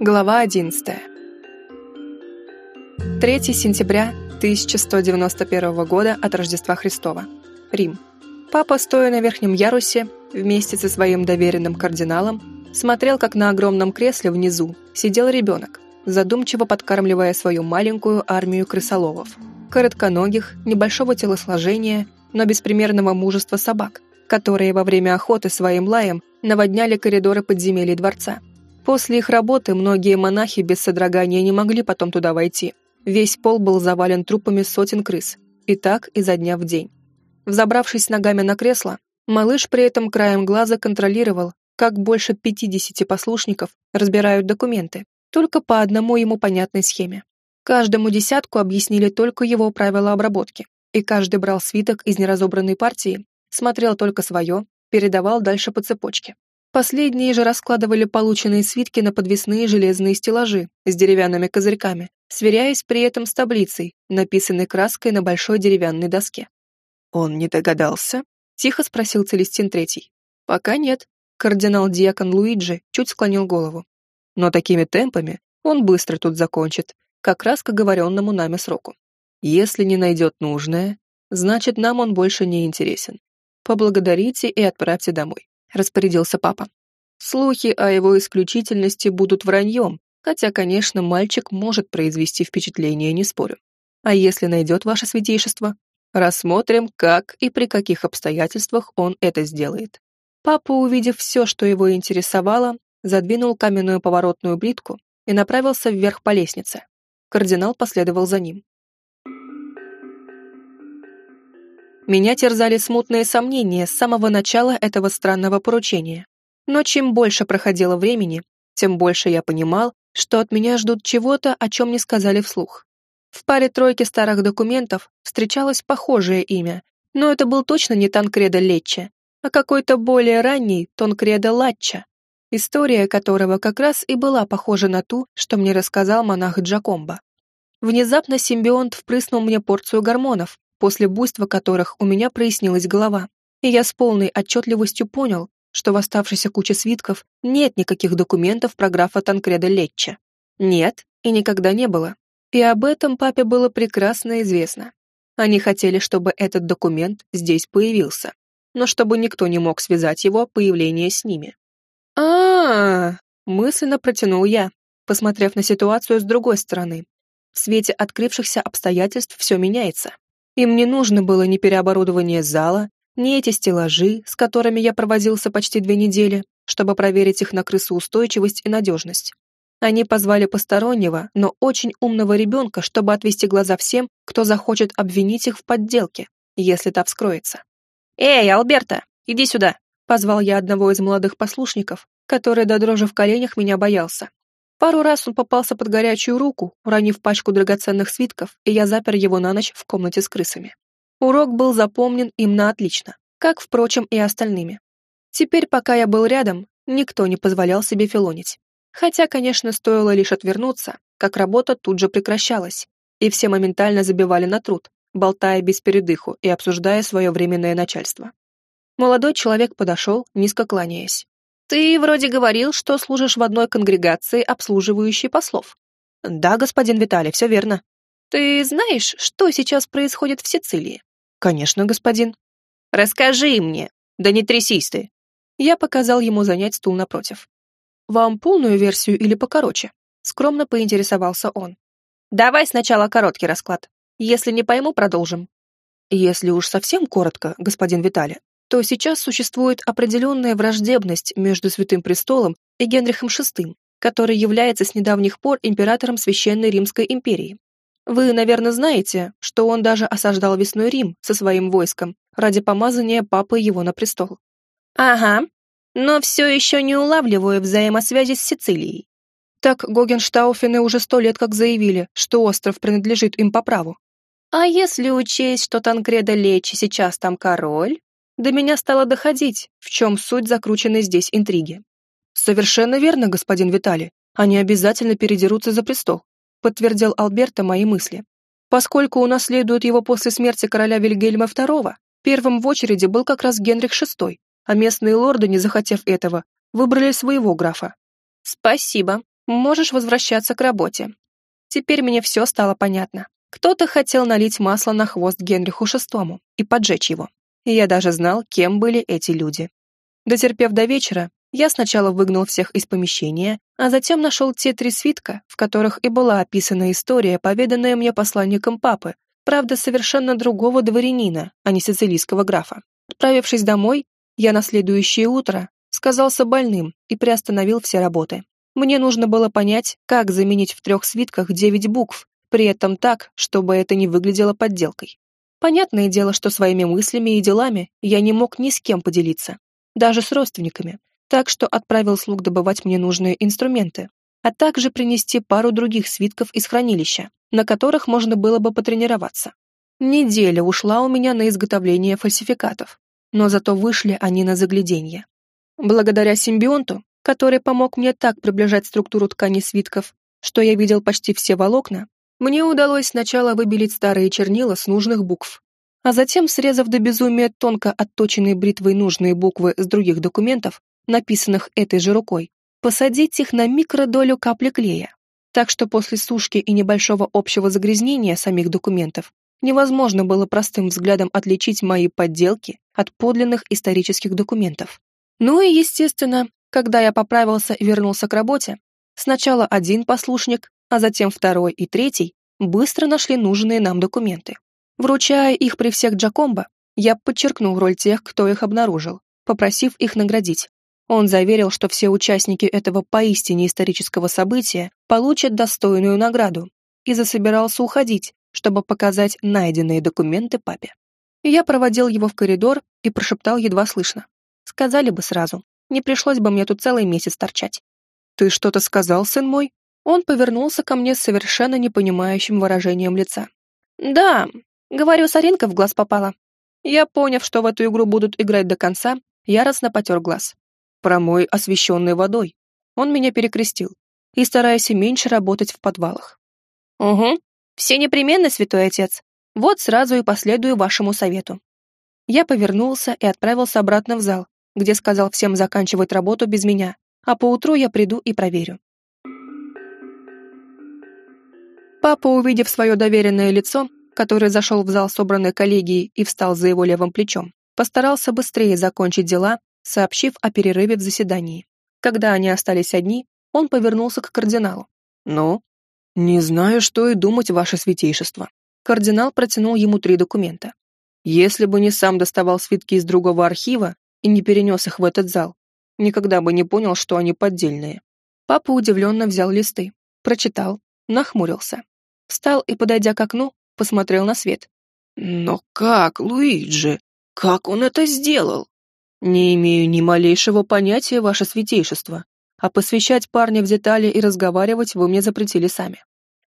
Глава 11. 3 сентября 1191 года от Рождества Христова. Рим. Папа, стоя на верхнем ярусе, вместе со своим доверенным кардиналом, смотрел, как на огромном кресле внизу сидел ребенок, задумчиво подкармливая свою маленькую армию крысоловов. Коротконогих, небольшого телосложения, но беспримерного мужества собак, которые во время охоты своим лаем наводняли коридоры подземелий дворца. После их работы многие монахи без содрогания не могли потом туда войти. Весь пол был завален трупами сотен крыс. И так изо дня в день. Взобравшись ногами на кресло, малыш при этом краем глаза контролировал, как больше 50 послушников разбирают документы, только по одному ему понятной схеме. Каждому десятку объяснили только его правила обработки, и каждый брал свиток из неразобранной партии, смотрел только свое, передавал дальше по цепочке. Последние же раскладывали полученные свитки на подвесные железные стеллажи с деревянными козырьками, сверяясь при этом с таблицей, написанной краской на большой деревянной доске. «Он не догадался?» — тихо спросил Целестин Третий. «Пока нет». Кардинал-диакон Луиджи чуть склонил голову. «Но такими темпами он быстро тут закончит, как раз к оговоренному нами сроку. Если не найдет нужное, значит, нам он больше не интересен. Поблагодарите и отправьте домой. — распорядился папа. «Слухи о его исключительности будут враньем, хотя, конечно, мальчик может произвести впечатление, не спорю. А если найдет ваше святейшество, рассмотрим, как и при каких обстоятельствах он это сделает». Папа, увидев все, что его интересовало, задвинул каменную поворотную плитку и направился вверх по лестнице. Кардинал последовал за ним. Меня терзали смутные сомнения с самого начала этого странного поручения. Но чем больше проходило времени, тем больше я понимал, что от меня ждут чего-то, о чем не сказали вслух. В паре тройки старых документов встречалось похожее имя, но это был точно не Танкреда Летче, а какой-то более ранний Тонкреда Латча, история которого как раз и была похожа на ту, что мне рассказал монах Джакомба. Внезапно симбионт впрыснул мне порцию гормонов, после буйства которых у меня прояснилась голова, и я с полной отчетливостью понял, что в оставшейся куче свитков нет никаких документов про графа Танкреда Летча. Нет, и никогда не было. И об этом папе было прекрасно известно. Они хотели, чтобы этот документ здесь появился, но чтобы никто не мог связать его появление с ними. а, -а, -а мысленно протянул я, посмотрев на ситуацию с другой стороны. В свете открывшихся обстоятельств все меняется. Им не нужно было ни переоборудование зала, ни эти стеллажи, с которыми я провозился почти две недели, чтобы проверить их на крысоустойчивость и надежность. Они позвали постороннего, но очень умного ребенка, чтобы отвести глаза всем, кто захочет обвинить их в подделке, если та вскроется. «Эй, Алберта, иди сюда!» — позвал я одного из молодых послушников, который до дрожи в коленях меня боялся. Пару раз он попался под горячую руку, уронив пачку драгоценных свитков, и я запер его на ночь в комнате с крысами. Урок был запомнен им на отлично, как, впрочем, и остальными. Теперь, пока я был рядом, никто не позволял себе филонить. Хотя, конечно, стоило лишь отвернуться, как работа тут же прекращалась, и все моментально забивали на труд, болтая без передыху и обсуждая свое временное начальство. Молодой человек подошел, низко кланяясь. «Ты вроде говорил, что служишь в одной конгрегации, обслуживающей послов». «Да, господин Виталий, все верно». «Ты знаешь, что сейчас происходит в Сицилии?» «Конечно, господин». «Расскажи мне». «Да не трясись ты». Я показал ему занять стул напротив. «Вам полную версию или покороче?» Скромно поинтересовался он. «Давай сначала короткий расклад. Если не пойму, продолжим». «Если уж совсем коротко, господин Виталий, то сейчас существует определенная враждебность между Святым Престолом и Генрихом VI, который является с недавних пор императором Священной Римской империи. Вы, наверное, знаете, что он даже осаждал весной Рим со своим войском ради помазания папы его на престол. Ага, но все еще не улавливаю взаимосвязи с Сицилией. Так Гогенштауфены уже сто лет как заявили, что остров принадлежит им по праву. А если учесть, что Танкреда Лечи сейчас там король, до меня стало доходить, в чем суть закрученной здесь интриги. «Совершенно верно, господин Виталий. Они обязательно передерутся за престол», подтвердил Альберто мои мысли. Поскольку унаследуют его после смерти короля Вильгельма II, первым в очереди был как раз Генрих VI, а местные лорды, не захотев этого, выбрали своего графа. «Спасибо», Можешь возвращаться к работе. Теперь мне все стало понятно. Кто-то хотел налить масло на хвост Генриху VI и поджечь его. И я даже знал, кем были эти люди. Дотерпев до вечера, я сначала выгнал всех из помещения, а затем нашел те три свитка, в которых и была описана история, поведанная мне посланником папы, правда, совершенно другого дворянина, а не сицилийского графа. Отправившись домой, я на следующее утро сказался больным и приостановил все работы. Мне нужно было понять, как заменить в трех свитках девять букв, при этом так, чтобы это не выглядело подделкой. Понятное дело, что своими мыслями и делами я не мог ни с кем поделиться, даже с родственниками, так что отправил слуг добывать мне нужные инструменты, а также принести пару других свитков из хранилища, на которых можно было бы потренироваться. Неделя ушла у меня на изготовление фальсификатов, но зато вышли они на загляденье. Благодаря симбионту, который помог мне так приближать структуру ткани свитков, что я видел почти все волокна, мне удалось сначала выбелить старые чернила с нужных букв, а затем, срезав до безумия тонко отточенной бритвой нужные буквы с других документов, написанных этой же рукой, посадить их на микродолю капли клея. Так что после сушки и небольшого общего загрязнения самих документов невозможно было простым взглядом отличить мои подделки от подлинных исторических документов. Ну и, естественно, когда я поправился и вернулся к работе, сначала один послушник, а затем второй и третий быстро нашли нужные нам документы. Вручая их при всех Джакомбо, я подчеркнул роль тех, кто их обнаружил, попросив их наградить. Он заверил, что все участники этого поистине исторического события получат достойную награду и засобирался уходить, чтобы показать найденные документы папе. Я проводил его в коридор и прошептал едва слышно. Сказали бы сразу, не пришлось бы мне тут целый месяц торчать. «Ты что-то сказал, сын мой?» Он повернулся ко мне с совершенно непонимающим выражением лица. «Да, говорю, соринка в глаз попала». Я, поняв, что в эту игру будут играть до конца, яростно потер глаз. Промой освещенной водой. Он меня перекрестил. И стараясь меньше работать в подвалах. Угу. Все непременно, святой отец. Вот сразу и последую вашему совету. Я повернулся и отправился обратно в зал, где сказал всем заканчивать работу без меня, а поутру я приду и проверю. Папа, увидев свое доверенное лицо, который зашел в зал собранной коллегии и встал за его левым плечом, постарался быстрее закончить дела сообщив о перерыве в заседании. Когда они остались одни, он повернулся к кардиналу. «Ну?» «Не знаю, что и думать, ваше святейшество». Кардинал протянул ему три документа. «Если бы не сам доставал свитки из другого архива и не перенес их в этот зал, никогда бы не понял, что они поддельные». Папа удивленно взял листы, прочитал, нахмурился. Встал и, подойдя к окну, посмотрел на свет. «Но как, Луиджи? Как он это сделал?» «Не имею ни малейшего понятия, ваше святейшество, а посвящать парня в детали и разговаривать вы мне запретили сами.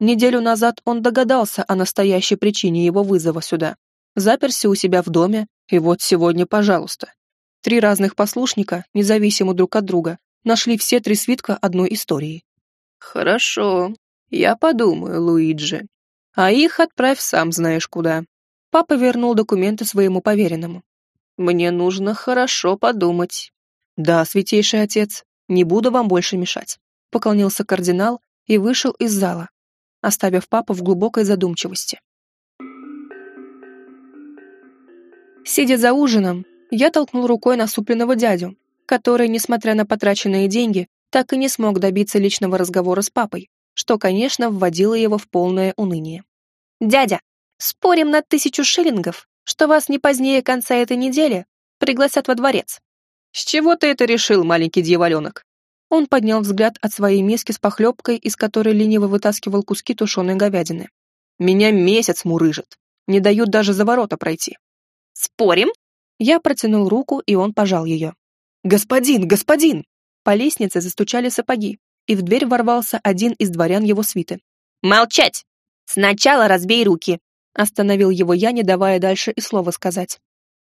Неделю назад он догадался о настоящей причине его вызова сюда. Заперся у себя в доме, и вот сегодня, пожалуйста. Три разных послушника, независимо друг от друга, нашли все три свитка одной истории. Хорошо, я подумаю, Луиджи. А их отправь сам знаешь куда. Папа вернул документы своему поверенному. Мне нужно хорошо подумать. Да, святейший отец, не буду вам больше мешать. Поклонился кардинал и вышел из зала, оставив папу в глубокой задумчивости. Сидя за ужином, я толкнул рукой насупленного дядю, который, несмотря на потраченные деньги, так и не смог добиться личного разговора с папой, что, конечно, вводило его в полное уныние. «Дядя, спорим на тысячу шиллингов, что вас не позднее конца этой недели пригласят во дворец. С чего ты это решил, маленький дьяволенок? Он поднял взгляд от своей миски с похлебкой, из которой лениво вытаскивал куски тушеной говядины. Меня месяц мурыжит. Не дают даже за ворота пройти. Спорим? Я протянул руку, и он пожал ее. «Господин, господин!» По лестнице застучали сапоги, и в дверь ворвался один из дворян его свиты. «Молчать! Сначала разбей руки!» Остановил его я, не давая дальше и слова сказать.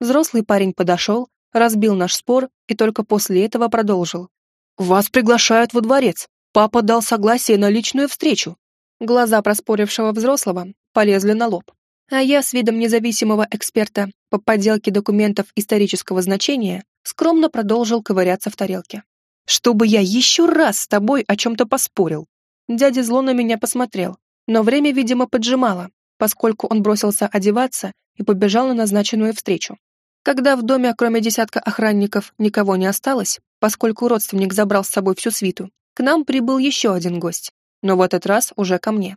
Взрослый парень подошел, разбил наш спор и только после этого продолжил. «Вас приглашают во дворец. Папа дал согласие на личную встречу». Глаза проспорившего взрослого полезли на лоб. А я с видом независимого эксперта по подделке документов исторического значения скромно продолжил ковыряться в тарелке. Чтобы я еще раз с тобой о чем-то поспорил. Дядя зло на меня посмотрел, но время, видимо, поджимало, поскольку он бросился одеваться и побежал на назначенную встречу. Когда в доме, кроме десятка охранников, никого не осталось, поскольку родственник забрал с собой всю свиту, к нам прибыл еще один гость, но в этот раз уже ко мне.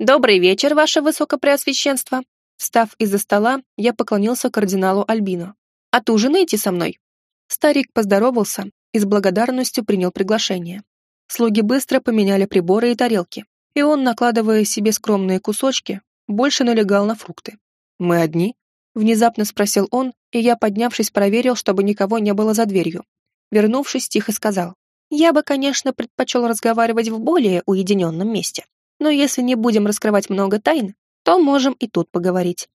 «Добрый вечер, ваше высокопреосвященство!» Встав из-за стола, я поклонился кардиналу Альбину. «Отужинаете со мной?» Старик поздоровался и с благодарностью принял приглашение. Слуги быстро поменяли приборы и тарелки, и он, накладывая себе скромные кусочки, больше налегал на фрукты. «Мы одни?» — внезапно спросил он, и я, поднявшись, проверил, чтобы никого не было за дверью. Вернувшись, тихо сказал. «Я бы, конечно, предпочел разговаривать в более уединенном месте, но если не будем раскрывать много тайн, то можем и тут поговорить.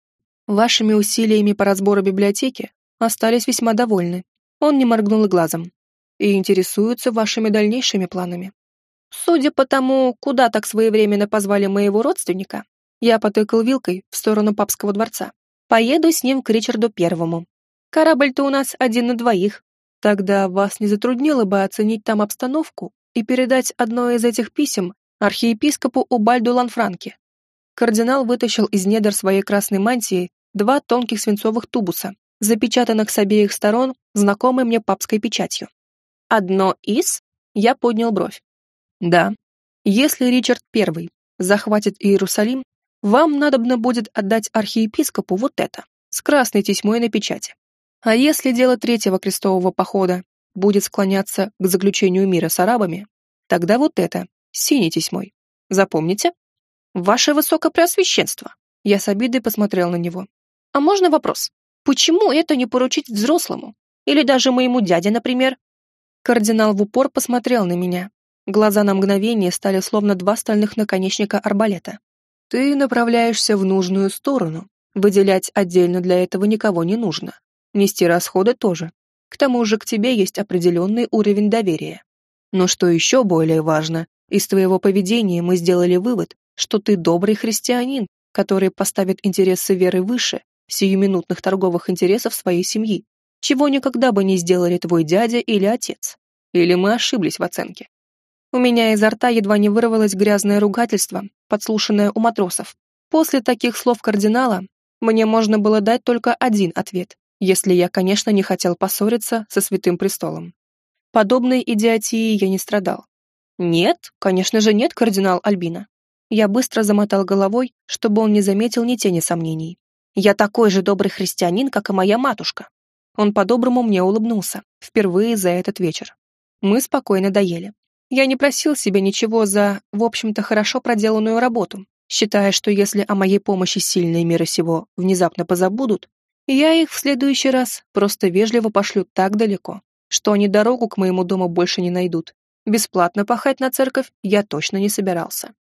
Вашими усилиями по разбору библиотеки остались весьма довольны. Он не моргнул и глазом. И интересуются вашими дальнейшими планами. Судя по тому, куда так своевременно позвали моего родственника, я потыкал вилкой в сторону папского дворца. Поеду с ним к Ричарду Первому. Корабль-то у нас один на двоих. Тогда вас не затруднило бы оценить там обстановку и передать одно из этих писем архиепископу Убальду Ланфранке. Кардинал вытащил из недр своей красной мантии два тонких свинцовых тубуса, запечатанных с обеих сторон знакомой мне папской печатью. Одно из? Я поднял бровь. Да. Если Ричард I захватит Иерусалим, вам надобно будет отдать архиепископу вот это, с красной тесьмой на печати. А если дело третьего крестового похода будет склоняться к заключению мира с арабами, тогда вот это, с синей тесьмой. Запомните? Ваше Высокопреосвященство. Я с обидой посмотрел на него. А можно вопрос? Почему это не поручить взрослому? Или даже моему дяде, например? Кардинал в упор посмотрел на меня. Глаза на мгновение стали словно два стальных наконечника арбалета. Ты направляешься в нужную сторону. Выделять отдельно для этого никого не нужно. Нести расходы тоже. К тому же к тебе есть определенный уровень доверия. Но что еще более важно, из твоего поведения мы сделали вывод, что ты добрый христианин, который поставит интересы веры выше сиюминутных торговых интересов своей семьи, чего никогда бы не сделали твой дядя или отец. Или мы ошиблись в оценке. У меня изо рта едва не вырвалось грязное ругательство, подслушанное у матросов. После таких слов кардинала мне можно было дать только один ответ, если я, конечно, не хотел поссориться со Святым Престолом. Подобной идиотией я не страдал. Нет, конечно же нет, кардинал Альбина. Я быстро замотал головой, чтобы он не заметил ни тени сомнений. Я такой же добрый христианин, как и моя матушка. Он по-доброму мне улыбнулся, впервые за этот вечер. Мы спокойно доели. Я не просил себе ничего за, в общем-то, хорошо проделанную работу, считая, что если о моей помощи сильные мира сего внезапно позабудут, я их в следующий раз просто вежливо пошлю так далеко, что они дорогу к моему дому больше не найдут. Бесплатно пахать на церковь я точно не собирался.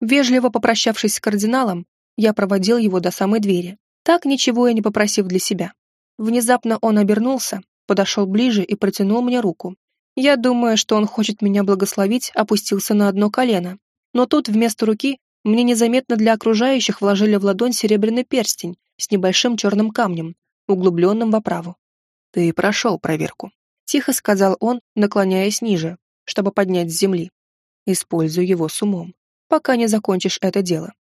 Вежливо попрощавшись с кардиналом, я проводил его до самой двери, так ничего и не попросив для себя. Внезапно он обернулся, подошел ближе и протянул мне руку, я, думаю, что он хочет меня благословить, опустился на одно колено. Но тут вместо руки мне незаметно для окружающих вложили в ладонь серебряный перстень с небольшим черным камнем, углубленным в оправу. «Ты прошел проверку», — тихо сказал он, наклоняясь ниже, чтобы поднять с земли. «Используй его с умом, пока не закончишь это дело.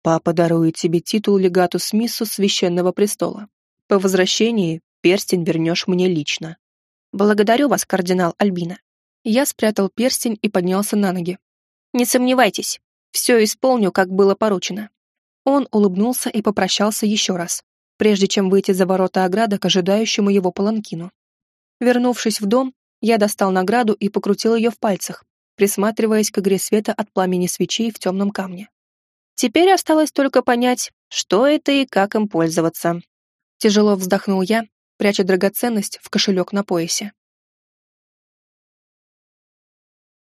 Папа дарует тебе титул легату Смиссу Священного Престола. По возвращении перстень вернешь мне лично. «Благодарю вас, кардинал Альбина». Я спрятал перстень и поднялся на ноги. «Не сомневайтесь, все исполню, как было поручено». Он улыбнулся и попрощался еще раз, прежде чем выйти за ворота ограда к ожидающему его паланкину. Вернувшись в дом, я достал награду и покрутил ее в пальцах, присматриваясь к игре света от пламени свечей в темном камне. Теперь осталось только понять, что это и как им пользоваться. Тяжело вздохнул я, пряча драгоценность в кошелек на поясе.